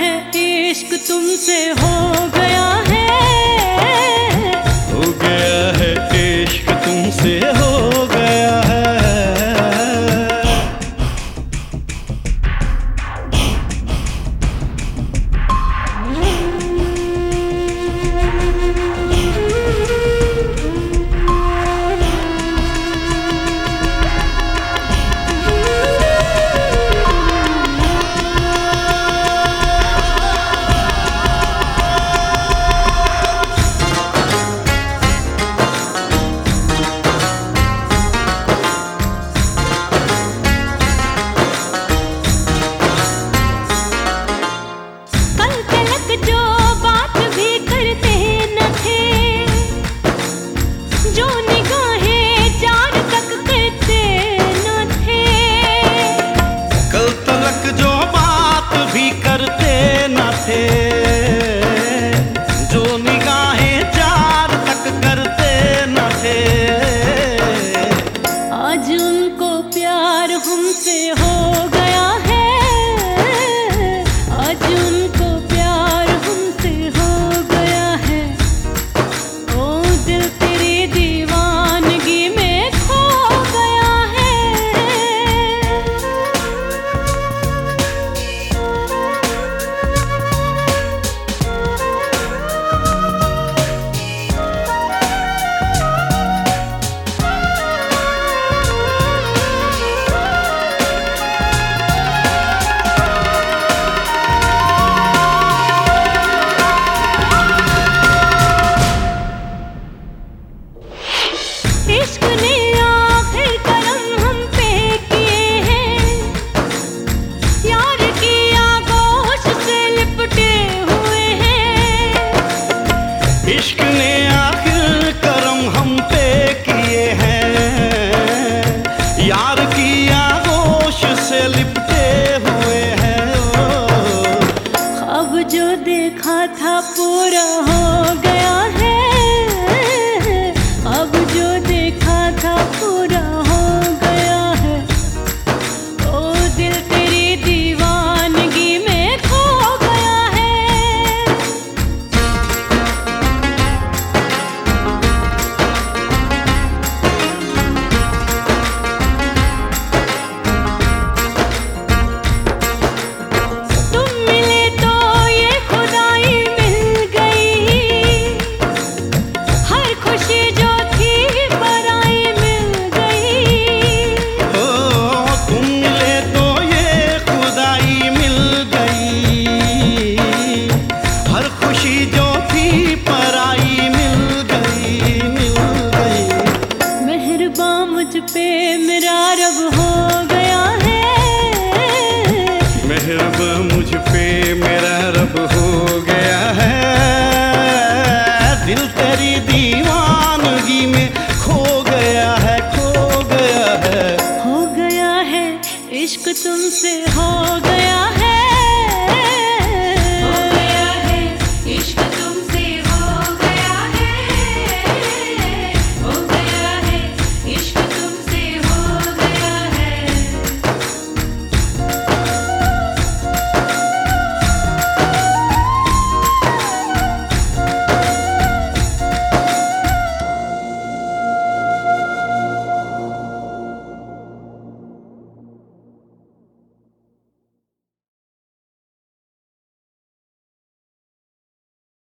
है इश्क तुमसे हो गया है। हो गया है इश्क तुमसे हो इश्क ने आखिर करम हम पे किए हैं। यार की आगोश से लिपटे हुए हैं। अब जो देखा था पूरा हो गया। इश्क तुमसे हो